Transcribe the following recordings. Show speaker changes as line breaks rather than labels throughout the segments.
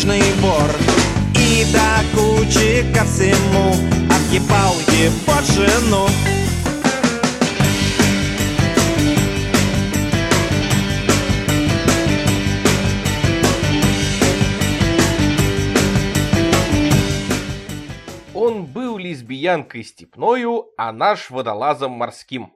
циничный вор И до кучи ко всему Отъебал его жену
Он был лесбиянкой степною, а наш водолазом морским.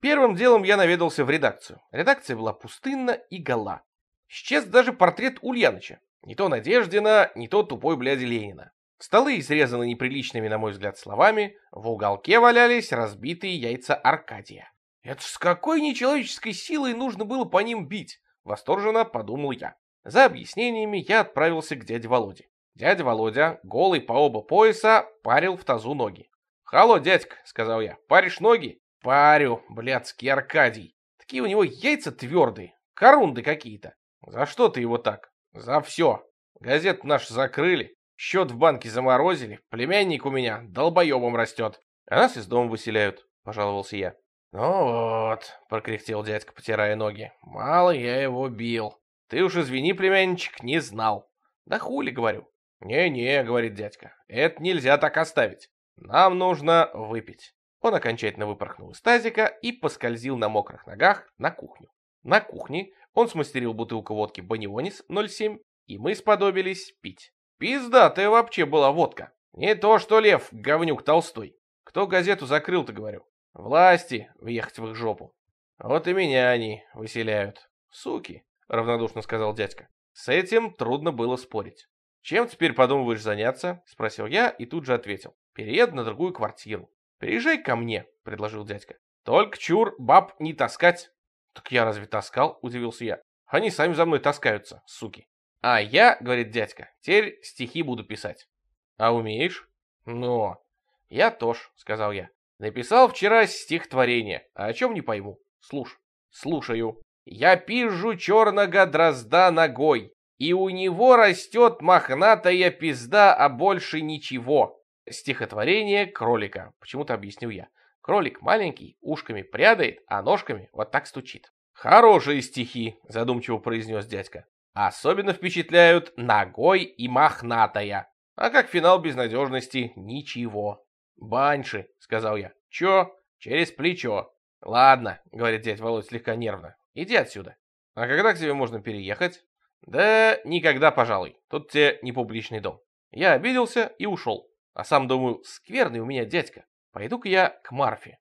Первым делом я наведался в редакцию. Редакция была пустынна и гола. Исчез даже портрет Ульяныча. Не то Надеждина, не то тупой бляди Ленина. Столы изрезаны неприличными, на мой взгляд, словами. В уголке валялись разбитые яйца Аркадия. Это с какой нечеловеческой силой нужно было по ним бить? Восторженно подумал я. За объяснениями я отправился к дяде Володе. Дядя Володя, голый по оба пояса, парил в тазу ноги. «Халло, дядька», — сказал я, — «паришь ноги?» «Парю, блядский Аркадий. Такие у него яйца твердые, корунды какие-то». «За что ты его так?» «За все. Газету нашу закрыли, счет в банке заморозили, племянник у меня долбоебом растет, а нас из дома выселяют», — пожаловался я. «Ну вот», — прокряхтел дядька, потирая ноги, — «мало я его бил. Ты уж извини, племянничек, не знал». «Да хули, — говорю, «Не-не», — говорит дядька, — «это нельзя так оставить. Нам нужно выпить». Он окончательно выпорхнул из тазика и поскользил на мокрых ногах на кухню. На кухне он смастерил бутылку водки «Банионис» 0,7, и мы сподобились пить. Пиздатая вообще была водка. Не то что Лев, говнюк Толстой. Кто газету закрыл-то, говорю? Власти въехать в их жопу. Вот и меня они выселяют. Суки, равнодушно сказал дядька. С этим трудно было спорить. «Чем теперь подумываешь заняться?» — спросил я и тут же ответил. «Перееду на другую квартиру». «Переезжай ко мне», — предложил дядька. «Только чур, баб не таскать». «Так я разве таскал?» — удивился я. «Они сами за мной таскаются, суки». «А я, — говорит дядька, — теперь стихи буду писать». «А умеешь?» «Но». «Я тоже», — сказал я. «Написал вчера стихотворение, а о чем не пойму. Слушай». «Слушаю». «Я пижу черного дрозда ногой, и у него растет мохнатая пизда, а больше ничего. Стихотворение кролика, почему-то объяснил я. Кролик маленький, ушками прядает, а ножками вот так стучит. Хорошие стихи, задумчиво произнес дядька. Особенно впечатляют ногой и мохнатая. А как финал безнадежности, ничего. Банши, сказал я. Чё? Через плечо. Ладно, говорит дядь Володь слегка нервно. Иди отсюда. А когда к тебе можно переехать? Да никогда, пожалуй. Тут тебе не публичный дом. Я обиделся и ушел. А сам думаю, скверный у меня дядька. Пойду-ка я к Марфе.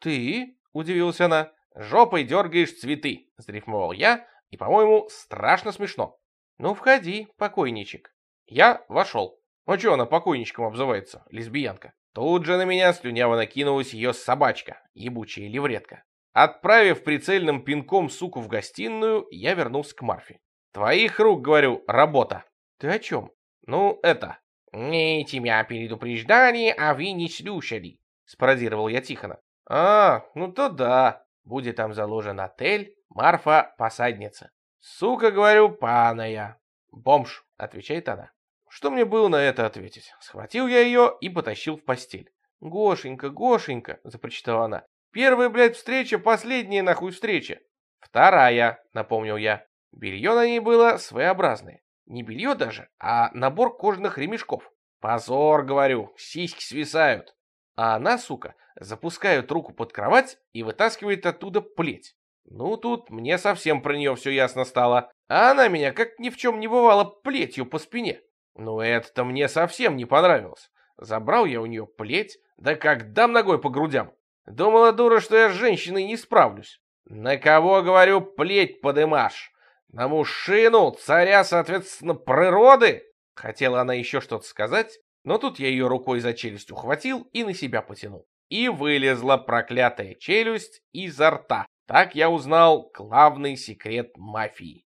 Ты? Удивилась она. Жопой дергаешь цветы, зарифмовал я, и, по-моему, страшно смешно. Ну, входи, покойничек. Я вошел. Ну что она покойничком обзывается, лесбиянка? Тут же на меня слюняво накинулась ее собачка, ебучая левретка. Отправив прицельным пинком суку в гостиную, я вернулся к Марфе. Твоих рук, говорю, работа. Ты о чем? Ну, это. Не тебя предупреждали, а вы не слушали. Спародировал я Тихона. А, ну то да. Будет там заложен отель, Марфа посадница. Сука, говорю, паная. Бомж, отвечает она. Что мне было на это ответить? Схватил я ее и потащил в постель. Гошенька, Гошенька, запрочитала она. Первая, блядь, встреча, последняя нахуй встреча. Вторая, напомнил я. Белье на ней было своеобразное. Не белье даже, а набор кожаных ремешков. Позор, говорю, сиськи свисают. А она, сука, запускает руку под кровать и вытаскивает оттуда плеть. Ну, тут мне совсем про нее все ясно стало. А она меня, как ни в чем не бывало, плетью по спине. Ну, это-то мне совсем не понравилось. Забрал я у нее плеть, да как дам ногой по грудям. Думала дура, что я с женщиной не справлюсь. На кого, говорю, плеть подымашь? На мужчину, царя, соответственно, природы? Хотела она еще что-то сказать, но тут я ее рукой за челюсть ухватил и на себя потянул. И вылезла проклятая челюсть изо рта. Так я узнал главный секрет мафии.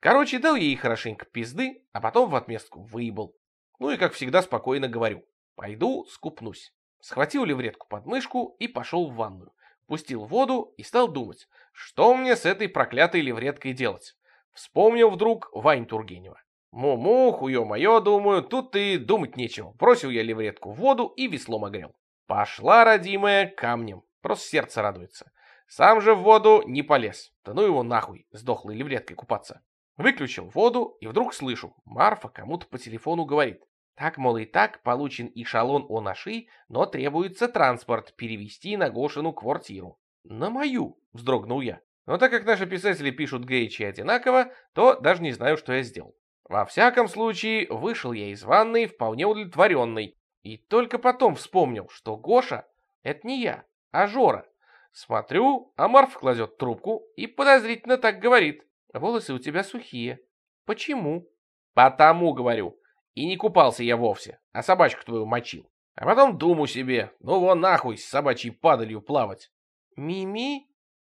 Короче, дал ей хорошенько пизды, а потом в отместку выебал. Ну и, как всегда, спокойно говорю. Пойду скупнусь. Схватил левретку под мышку и пошел в ванную. Пустил воду и стал думать, что мне с этой проклятой левреткой делать. Вспомнил вдруг Вань Тургенева. Му-му, хуё моё, думаю, тут и думать нечего. Бросил я левретку в воду и веслом огрел. Пошла, родимая, камнем. Просто сердце радуется. Сам же в воду не полез. Да ну его нахуй, сдохлой левреткой купаться. Выключил воду и вдруг слышу, Марфа кому-то по телефону говорит. Так, мол, и так получен эшелон о наши, но требуется транспорт перевести на Гошину квартиру. На мою, вздрогнул я. Но так как наши писатели пишут гречи одинаково, то даже не знаю, что я сделал. Во всяком случае, вышел я из ванной вполне удовлетворенный. И только потом вспомнил, что Гоша — это не я, а Жора. Смотрю, а Марф кладет трубку и подозрительно так говорит. Волосы у тебя сухие. Почему? Потому, говорю. И не купался я вовсе, а собачку твою мочил. А потом думаю себе, ну вон нахуй с собачьей падалью плавать. Мими?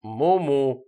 Му-му.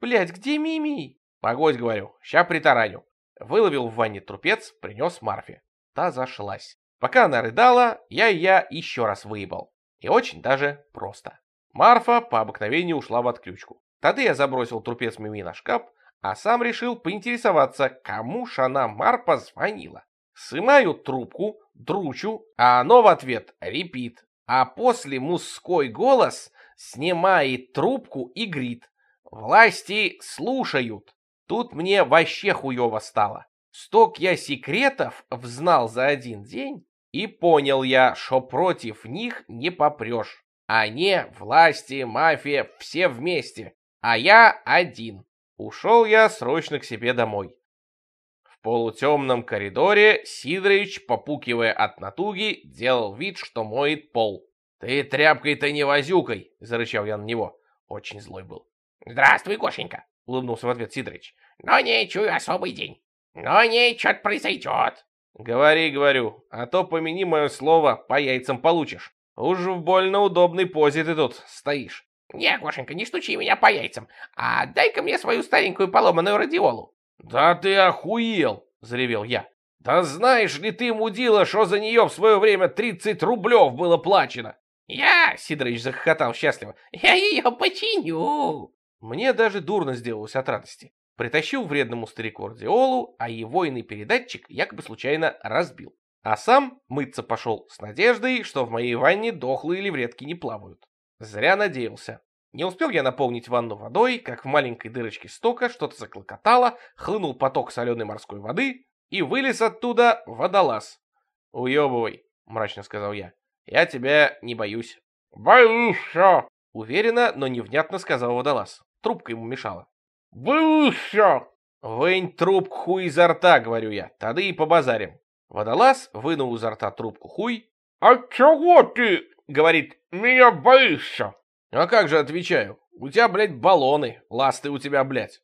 Блядь, где Мими? Погодь, говорю, ща притараню. Выловил в ванне трупец, принес Марфе. Та зашлась. Пока она рыдала, я я еще раз выебал. И очень даже просто. Марфа по обыкновению ушла в отключку. Тогда я забросил трупец Мими на шкаф, а сам решил поинтересоваться, кому ж она Марпа звонила. Сымаю трубку, дручу, а оно в ответ репит. А после мужской голос снимает трубку и грит. Власти слушают. Тут мне вообще хуево стало. Сток я секретов взнал за один день, и понял я, что против них не попрешь. Они, власти, мафия, все вместе, а я один. Ушел я срочно к себе домой. В полутемном коридоре Сидорович, попукивая от натуги, делал вид, что моет пол. «Ты тряпкой-то не возюкай!» — зарычал я на него. Очень злой был.
«Здравствуй, Гошенька!»
— улыбнулся в ответ Сидорович.
«Но не чую особый день. Но не что-то произойдет!»
«Говори, говорю, а то помяни мое слово, по яйцам получишь. Уж в больно удобной позе ты тут стоишь».
«Не, Гошенька, не стучи меня по яйцам, а дай-ка мне свою старенькую поломанную радиолу».
«Да ты охуел!» — заревел я. «Да знаешь ли ты, мудила, что за нее в свое время 30 рублев было плачено?»
«Я!» — Сидорович захохотал счастливо. «Я ее починю!»
Мне даже дурно сделалось от радости. Притащил вредному старику радиолу, а его иный передатчик якобы случайно разбил. А сам мыться пошел с надеждой, что в моей ванне дохлые левретки не плавают. Зря надеялся. Не успел я наполнить ванну водой, как в маленькой дырочке стока что-то заклокотало, хлынул поток соленой морской воды и вылез оттуда водолаз. «Уебывай», — мрачно сказал я. «Я тебя не боюсь».
«Боишься!»
— уверенно, но невнятно сказал водолаз. Трубка ему мешала.
«Боишься!»
«Вынь трубку хуй изо рта», — говорю я, — «тогда и побазарим». Водолаз вынул изо рта трубку хуй.
«А чего ты, — говорит, — меня боишься?»
«А как же отвечаю? У тебя, блядь, баллоны, ласты у тебя, блядь».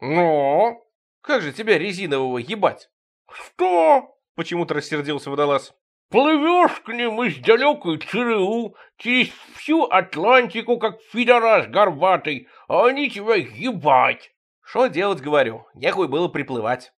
«Но?»
«Как же тебя резинового ебать?»
«Что?»
— почему-то рассердился водолаз.
«Плывешь к ним из далекой ЦРУ через всю Атлантику, как фидорас горбатый, а они тебя ебать!»
«Что делать, говорю, нехуй было приплывать».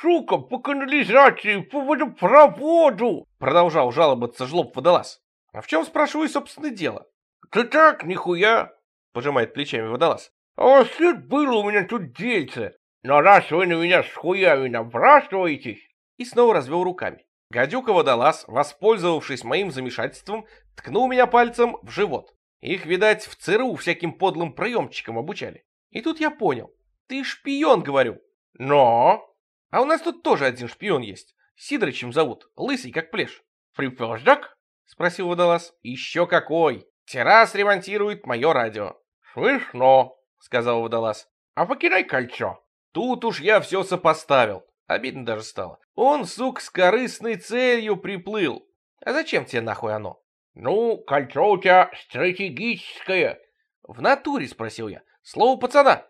«Сука, по канализации, по водопроводу!»
Продолжал жаловаться жлоб водолаз. «А в чем, спрашиваю, собственно, дело?»
«Да так, нихуя!»
Пожимает плечами водолаз.
«А след было у меня тут дельце, но раз вы на меня с хуями набрасываетесь...»
И снова развел руками. Гадюка-водолаз, воспользовавшись моим замешательством, ткнул меня пальцем в живот. Их, видать, в ЦРУ всяким подлым приемчикам обучали. И тут я понял. Ты шпион, говорю.
Но...
А у нас тут тоже один шпион есть. Сидорычем зовут, лысый как плешь.
Припёздок?
Спросил водолаз. Еще какой. Террас ремонтирует мое радио.
Смешно,
сказал водолаз.
А покидай кольцо.
Тут уж я все сопоставил. Обидно даже стало. Он, сук, с корыстной целью приплыл. А зачем тебе нахуй оно?
Ну, кольцо у тебя стратегическое.
В натуре, спросил я. Слово пацана.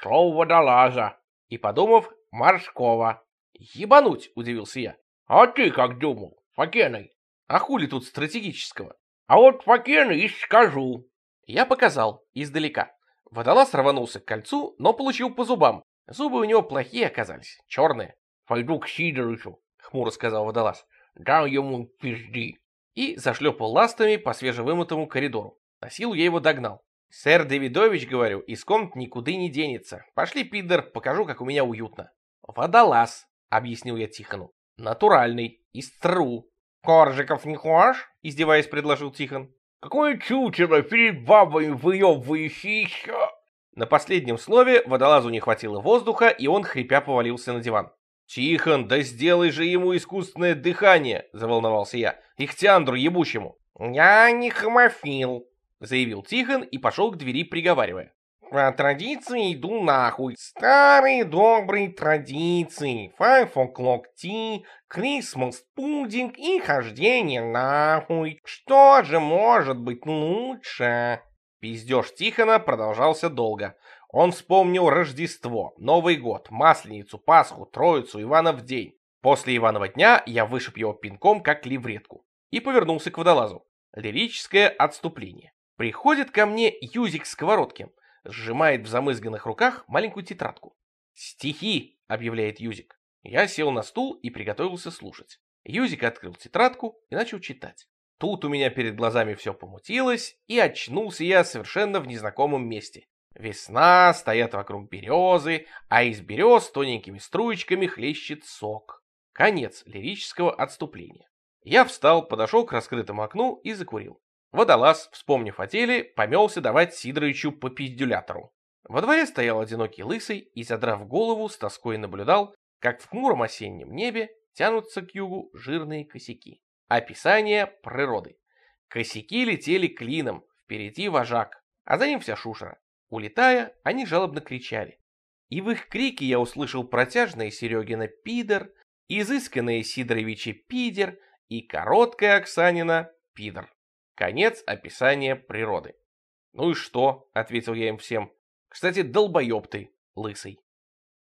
Слово водолаза.
И, подумав, морского. Ебануть, удивился я.
А ты как думал, Факеной?
А хули тут стратегического?
А вот Факены и скажу.
Я показал, издалека. Водолаз рванулся к кольцу, но получил по зубам. Зубы у него плохие оказались, черные.
«Пойду к Сидорычу», —
хмуро сказал водолаз.
«Дам ему пизди».
И зашлепал ластами по свежевымытому коридору. На силу я его догнал. «Сэр Давидович, — говорю, — из комнат никуда не денется. Пошли, пидор, покажу, как у меня уютно». Водолаз. объяснил я Тихону. Натуральный, из ЦРУ. Коржиков не хочешь? Издеваясь, предложил Тихон.
Какое чучело перед бабой выебывающийся.
На последнем слове водолазу не хватило воздуха, и он, хрипя, повалился на диван. «Тихон, да сделай же ему искусственное дыхание!» — заволновался я. «Ихтиандру ебучему!» «Я не хомофил!» — заявил Тихон и пошел к двери, приговаривая. По традиции иду нахуй. Старые добрые традиции. Five o'clock tea, Christmas пудинг и хождение нахуй. Что же может быть лучше? Пиздеж Тихона продолжался долго. Он вспомнил Рождество, Новый год, Масленицу, Пасху, Троицу, Иванов день. После Иванова дня я вышиб его пинком, как левретку, и повернулся к водолазу. Лирическое отступление. Приходит ко мне Юзик Сковородкин сжимает в замызганных руках маленькую тетрадку. «Стихи!» — объявляет Юзик. Я сел на стул и приготовился слушать. Юзик открыл тетрадку и начал читать. Тут у меня перед глазами все помутилось, и очнулся я совершенно в незнакомом месте. Весна, стоят вокруг березы, а из берез тоненькими струечками хлещет сок. Конец лирического отступления. Я встал, подошел к раскрытому окну и закурил. Водолаз, вспомнив о теле, помелся давать Сидоровичу по пиздюлятору. Во дворе стоял одинокий лысый и, задрав голову, с тоской наблюдал, как в хмуром осеннем небе тянутся к югу жирные косяки. Описание природы. Косяки летели клином, впереди вожак, а за ним вся шушера. Улетая, они жалобно кричали. И в их крике я услышал протяжное Серегина «пидор», изысканное Сидоровича «пидер» и короткое Оксанина «пидор». Конец описания природы. «Ну и что?» — ответил я им всем. «Кстати, долбоеб ты, лысый».